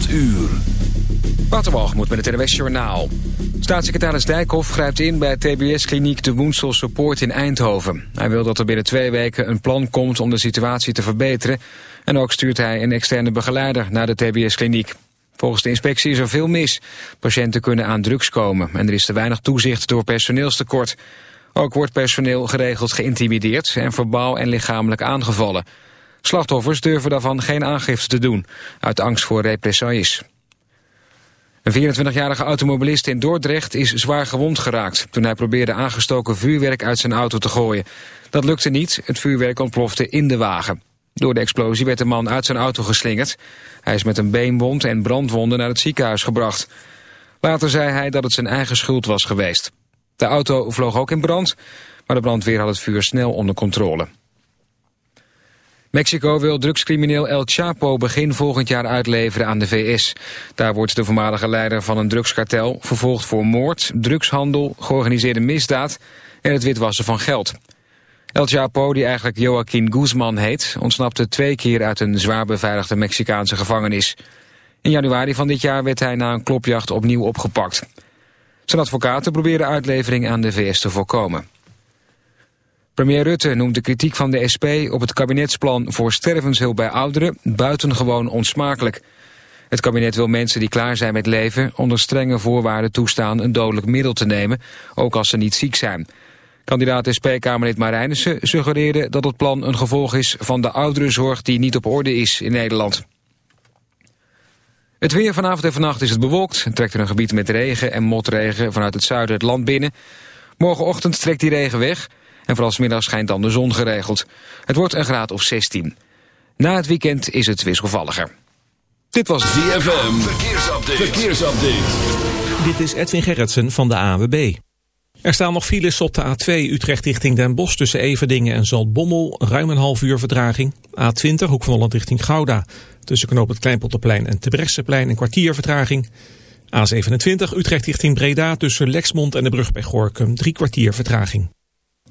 8 uur. Waterwalgemoed met het NWS Journaal. Staatssecretaris Dijkhoff grijpt in bij TBS-kliniek de Woenselse Poort in Eindhoven. Hij wil dat er binnen twee weken een plan komt om de situatie te verbeteren. En ook stuurt hij een externe begeleider naar de TBS-kliniek. Volgens de inspectie is er veel mis. Patiënten kunnen aan drugs komen en er is te weinig toezicht door personeelstekort. Ook wordt personeel geregeld geïntimideerd en verbaal en lichamelijk aangevallen. Slachtoffers durven daarvan geen aangifte te doen, uit angst voor represailles. Een 24-jarige automobilist in Dordrecht is zwaar gewond geraakt... toen hij probeerde aangestoken vuurwerk uit zijn auto te gooien. Dat lukte niet, het vuurwerk ontplofte in de wagen. Door de explosie werd de man uit zijn auto geslingerd. Hij is met een beenwond en brandwonden naar het ziekenhuis gebracht. Later zei hij dat het zijn eigen schuld was geweest. De auto vloog ook in brand, maar de brandweer had het vuur snel onder controle. Mexico wil drugscrimineel El Chapo begin volgend jaar uitleveren aan de VS. Daar wordt de voormalige leider van een drugskartel vervolgd voor moord, drugshandel, georganiseerde misdaad en het witwassen van geld. El Chapo, die eigenlijk Joaquin Guzman heet, ontsnapte twee keer uit een zwaar beveiligde Mexicaanse gevangenis. In januari van dit jaar werd hij na een klopjacht opnieuw opgepakt. Zijn advocaten proberen uitlevering aan de VS te voorkomen. Premier Rutte noemt de kritiek van de SP op het kabinetsplan voor stervenshulp bij ouderen buitengewoon onsmakelijk. Het kabinet wil mensen die klaar zijn met leven onder strenge voorwaarden toestaan een dodelijk middel te nemen, ook als ze niet ziek zijn. Kandidaat SP-Kamerlid Marijnissen suggereerde dat het plan een gevolg is van de ouderenzorg die niet op orde is in Nederland. Het weer vanavond en vannacht is het bewolkt. Het trekt er een gebied met regen en motregen vanuit het zuiden het land binnen. Morgenochtend trekt die regen weg en vooral middag schijnt dan de zon geregeld. Het wordt een graad of 16. Na het weekend is het wisselvalliger. Dit was ZFM. Verkeersupdate. Verkeersupdate. Dit is Edwin Gerritsen van de AWB. Er staan nog files op de A2 Utrecht richting Den Bosch tussen Everdingen en Zaltbommel. Ruim een half uur vertraging. A20 Hoek van Holland richting Gouda. Tussen knoop het Kleinpolderplein en Tebresseplein een kwartier vertraging. A27 Utrecht richting Breda tussen Lexmond en de brug bij Gorkum. Drie kwartier vertraging.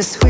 Taste the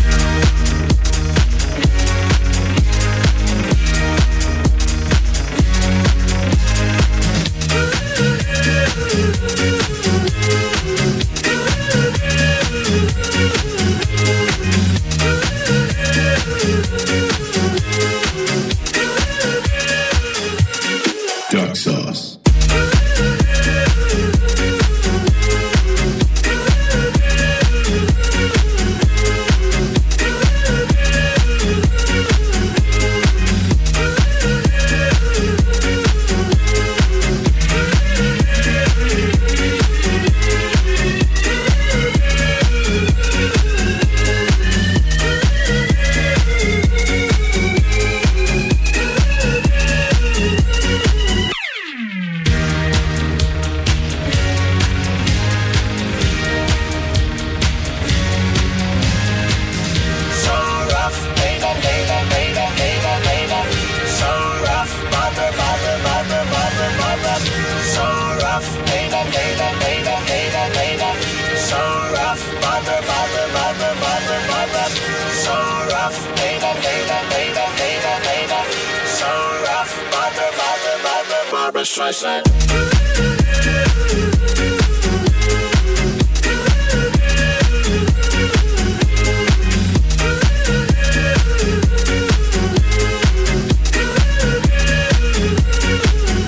Barbra Streisand.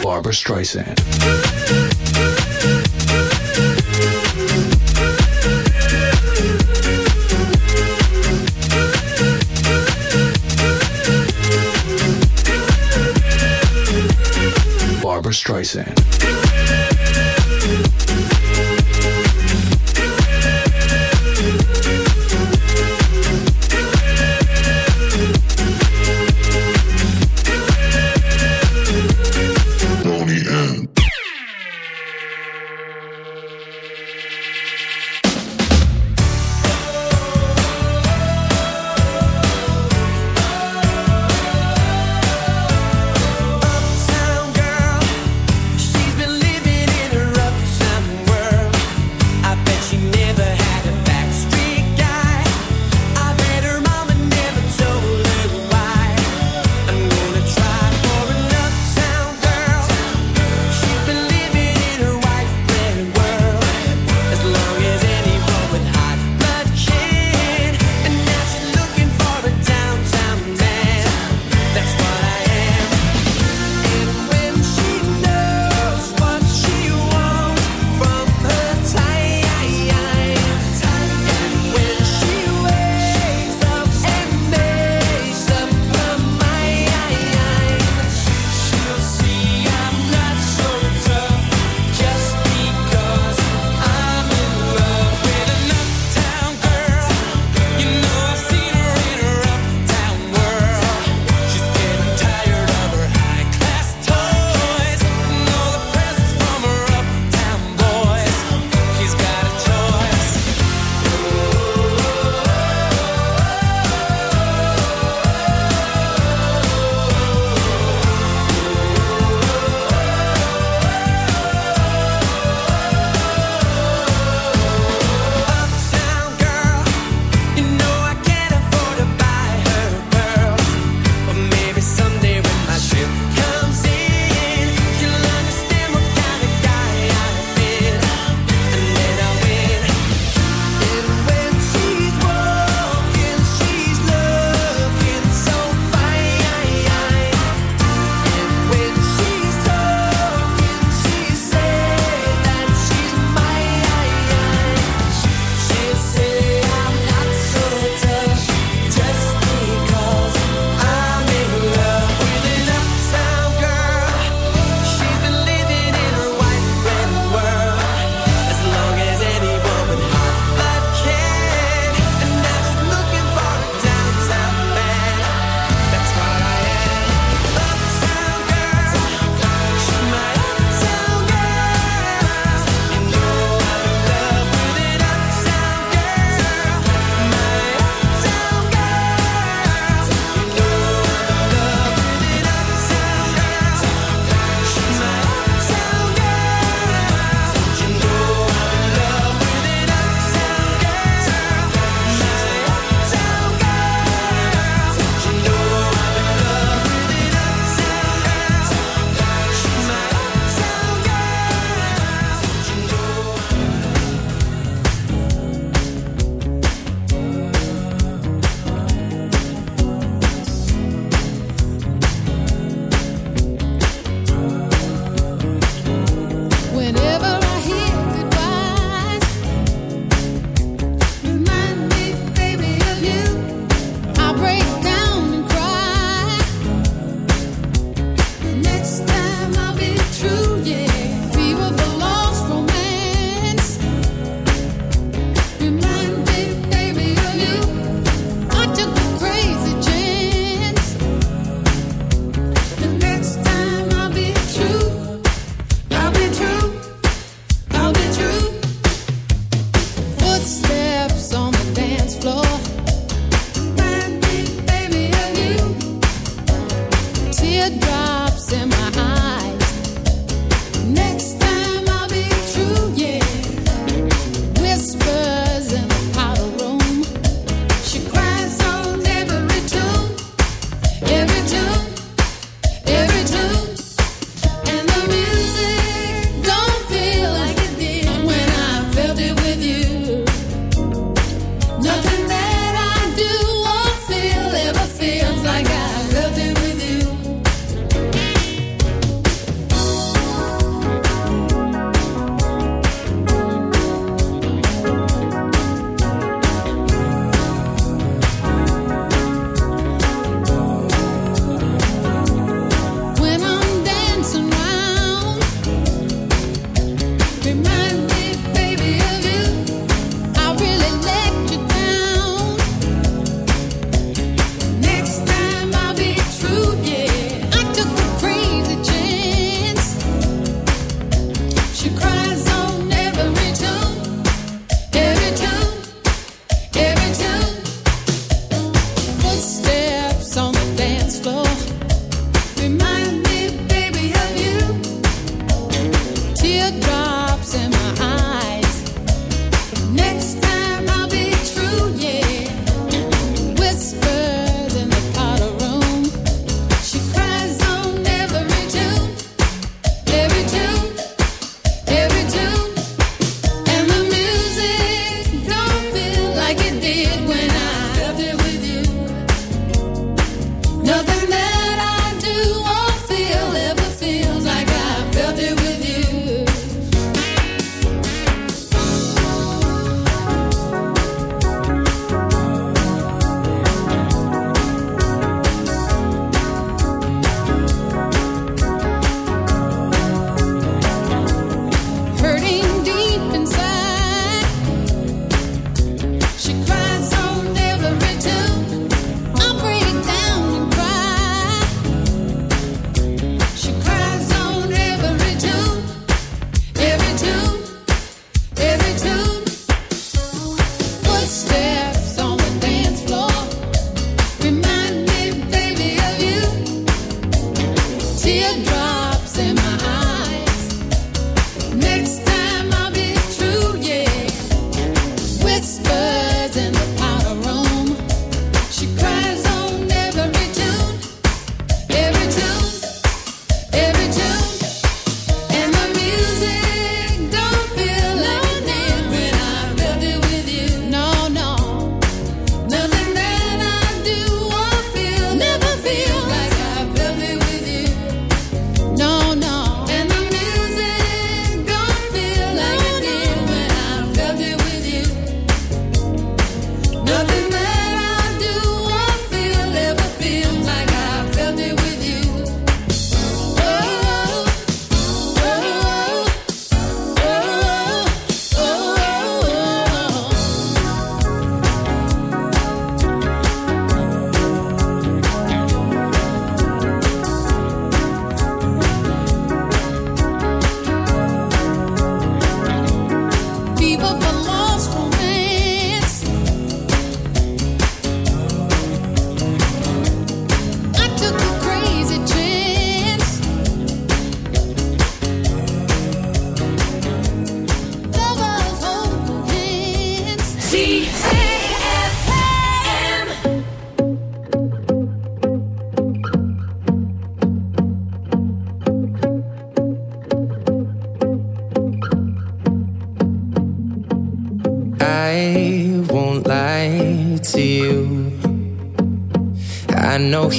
Barbra Streisand. Streisand.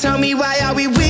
Tell me why are we wasting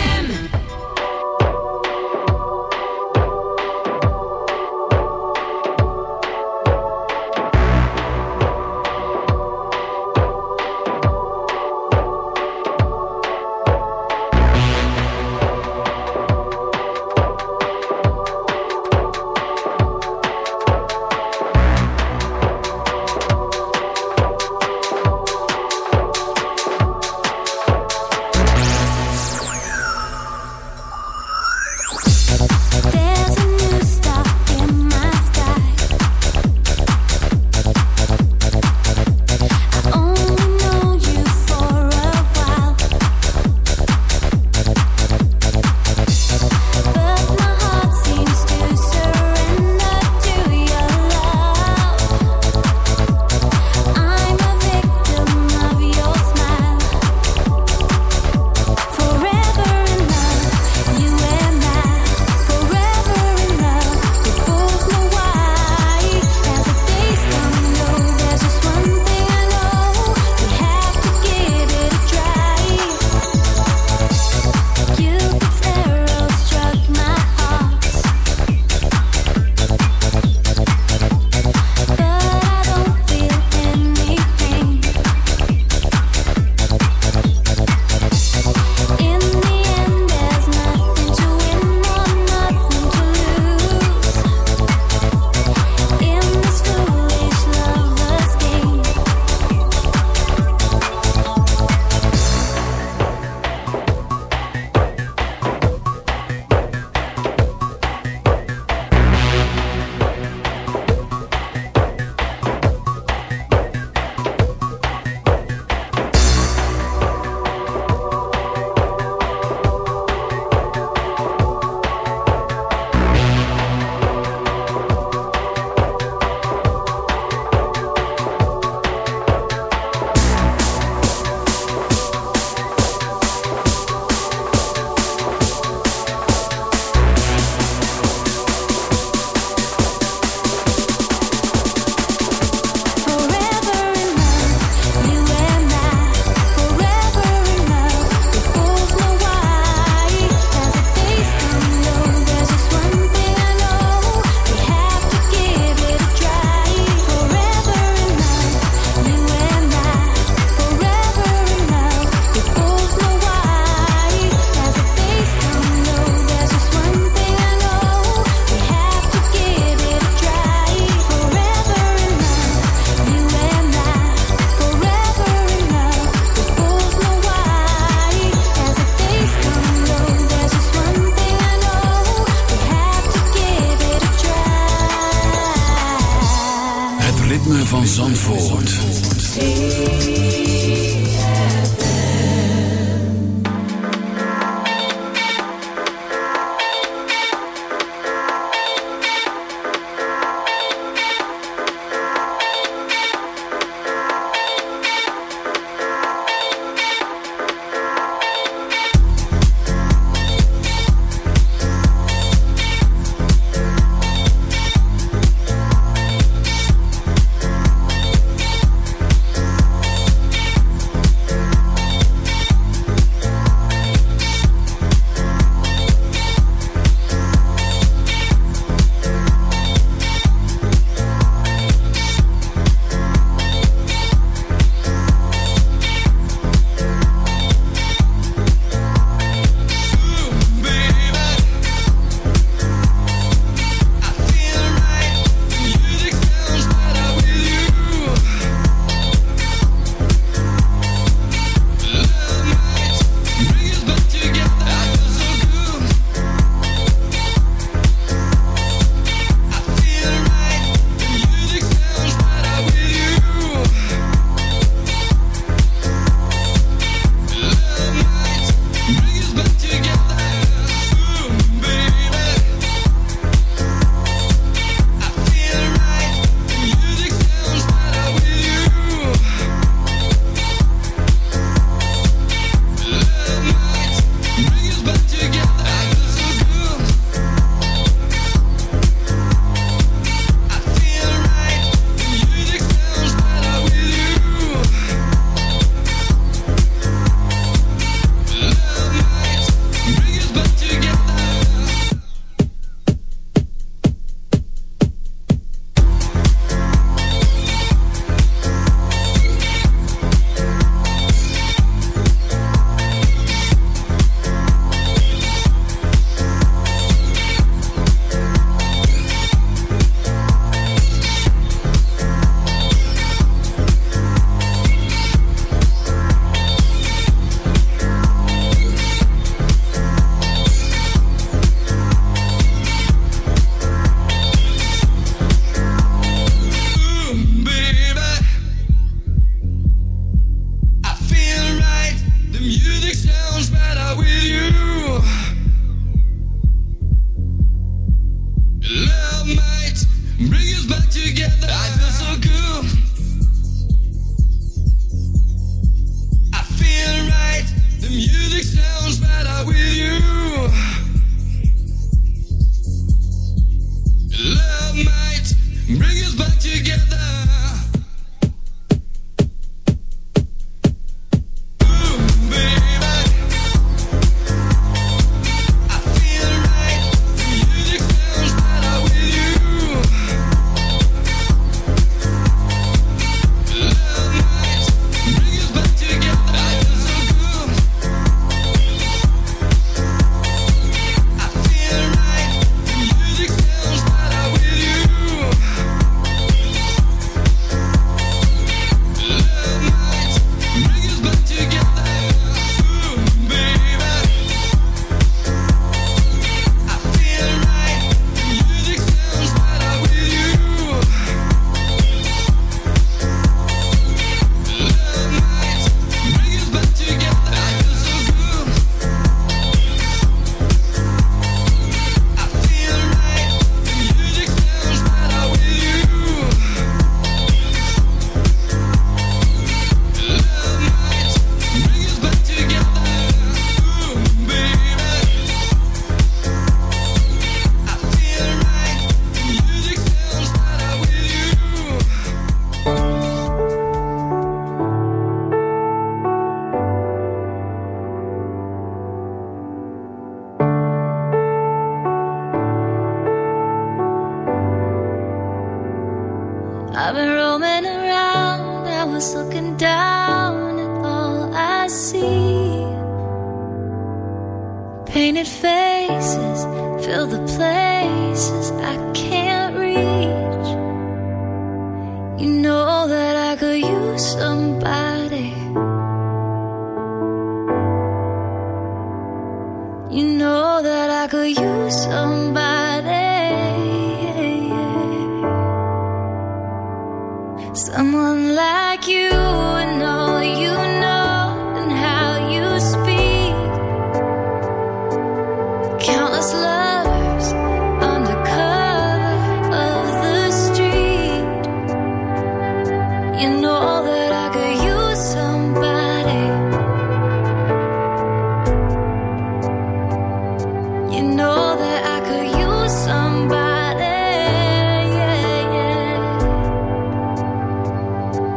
van Zandvoort.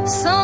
So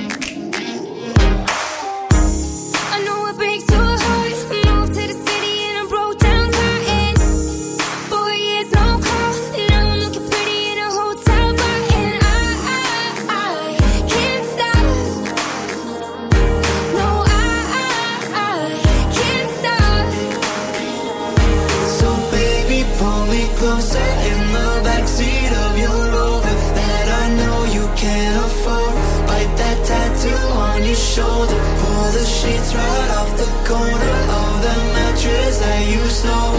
corner of the mattress that you stole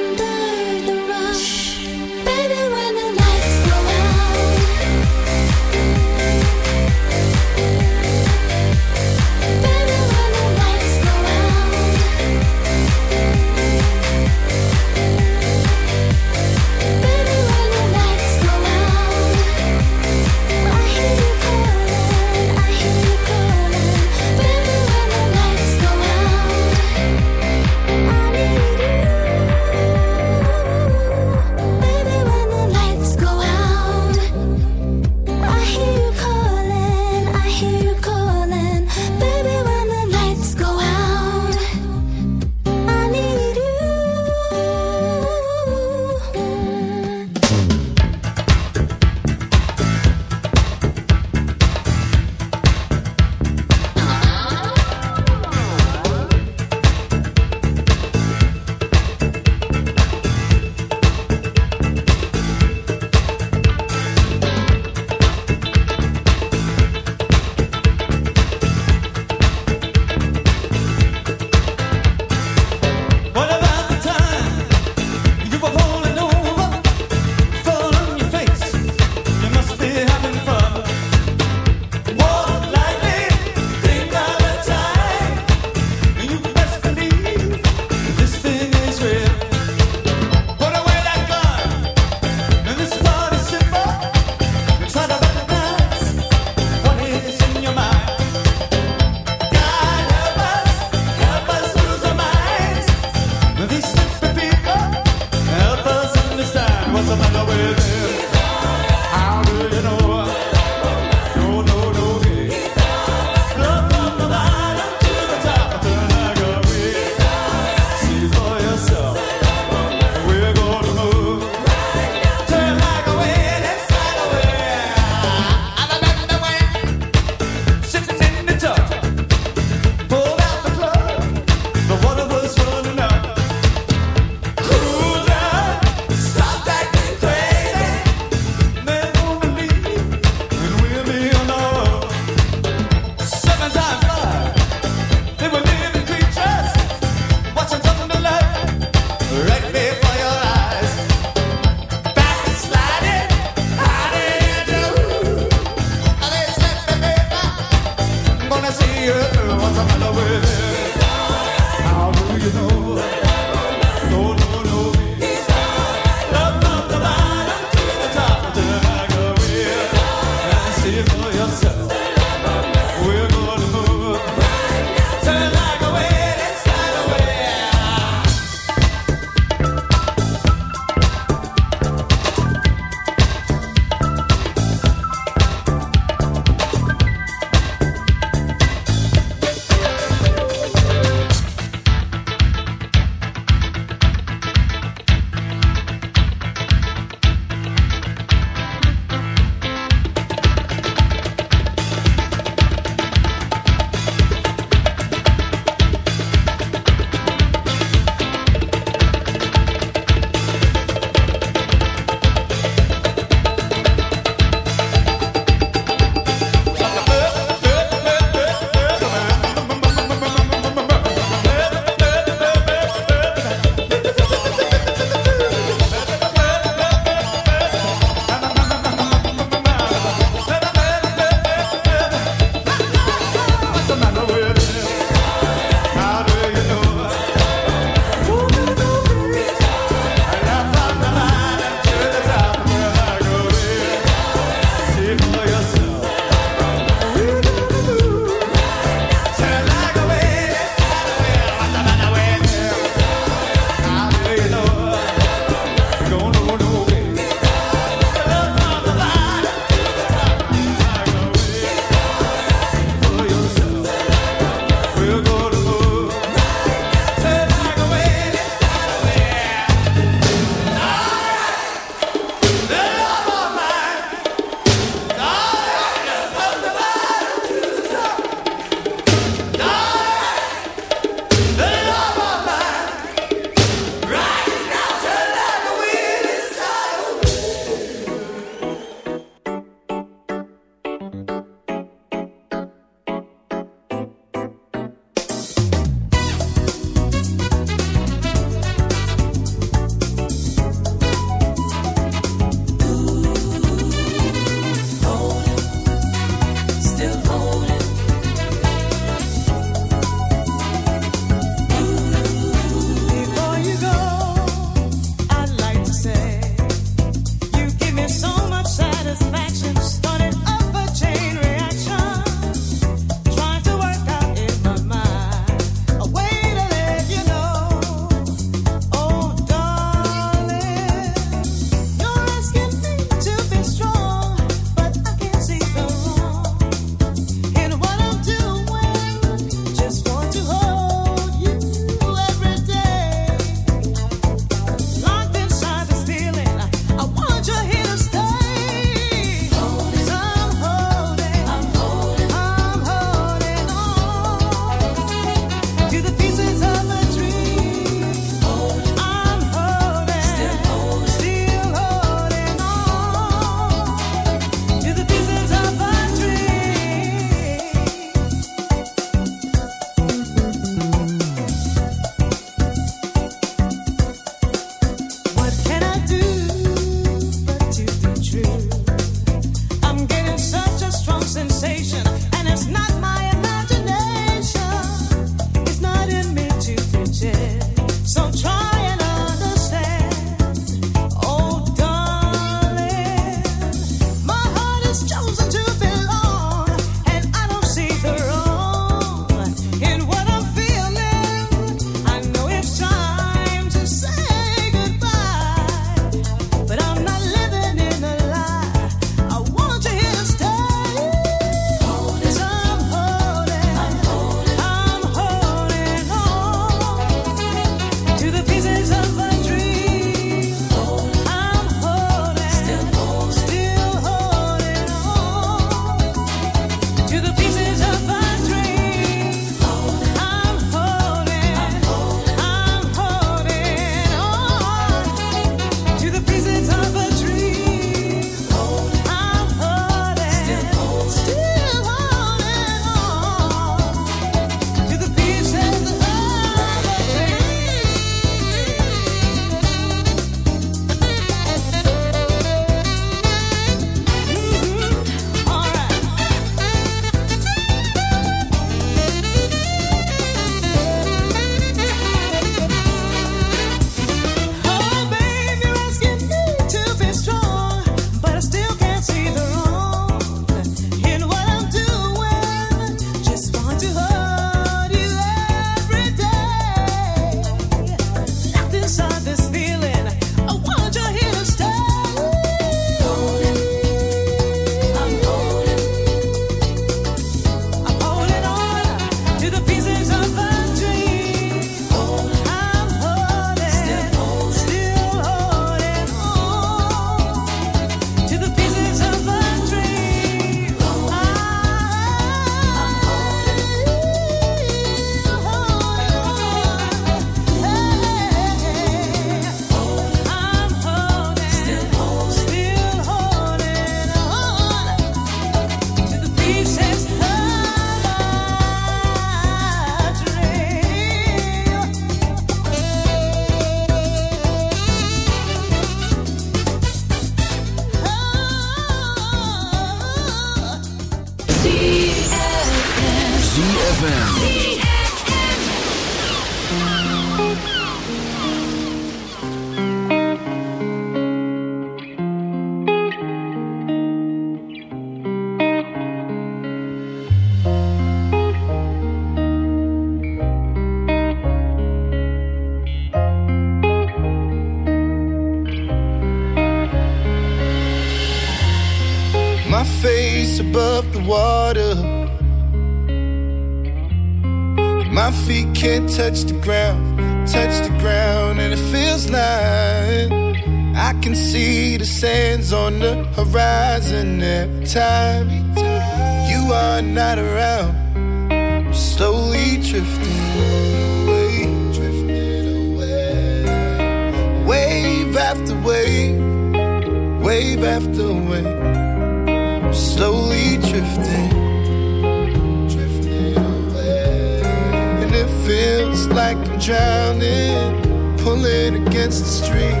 pulling against the stream,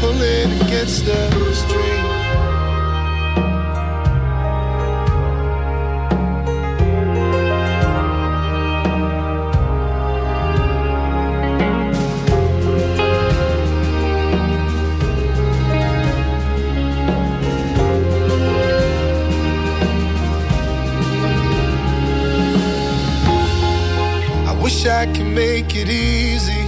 pulling against the stream. I wish I could make it. Easy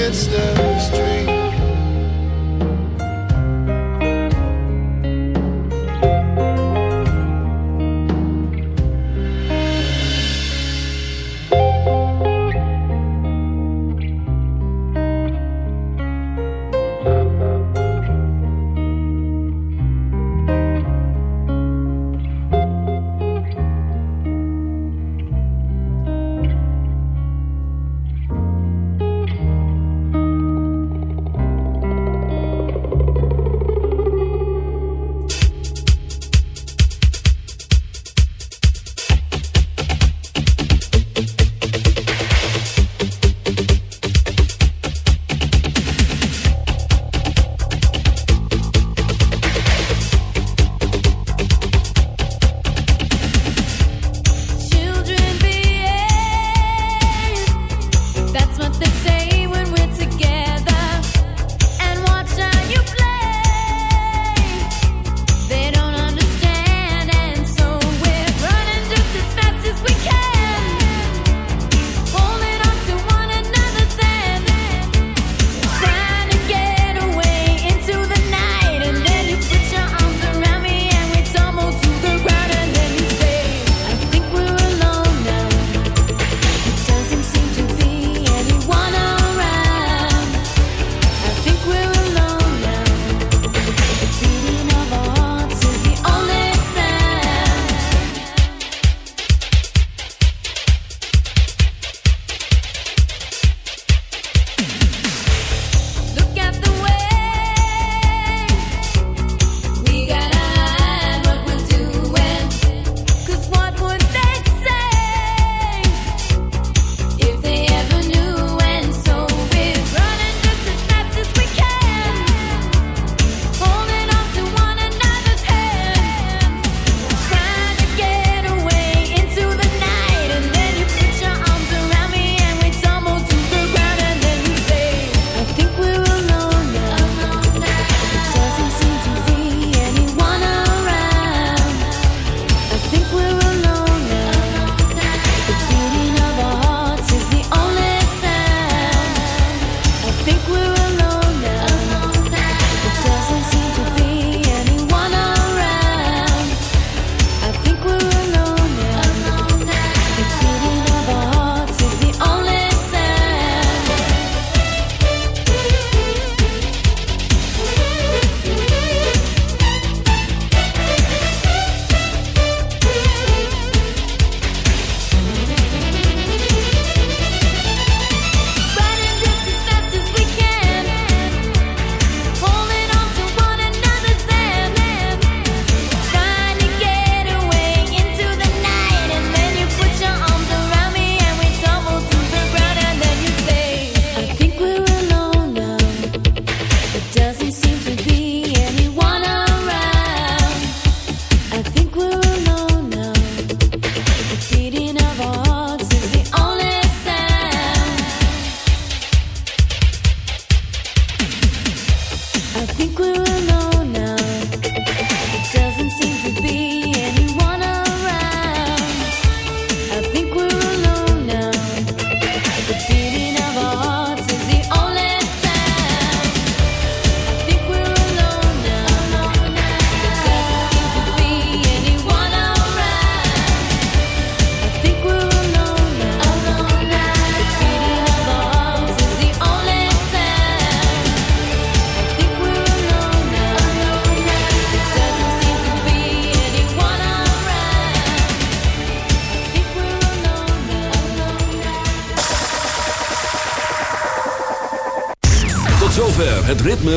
against the stream.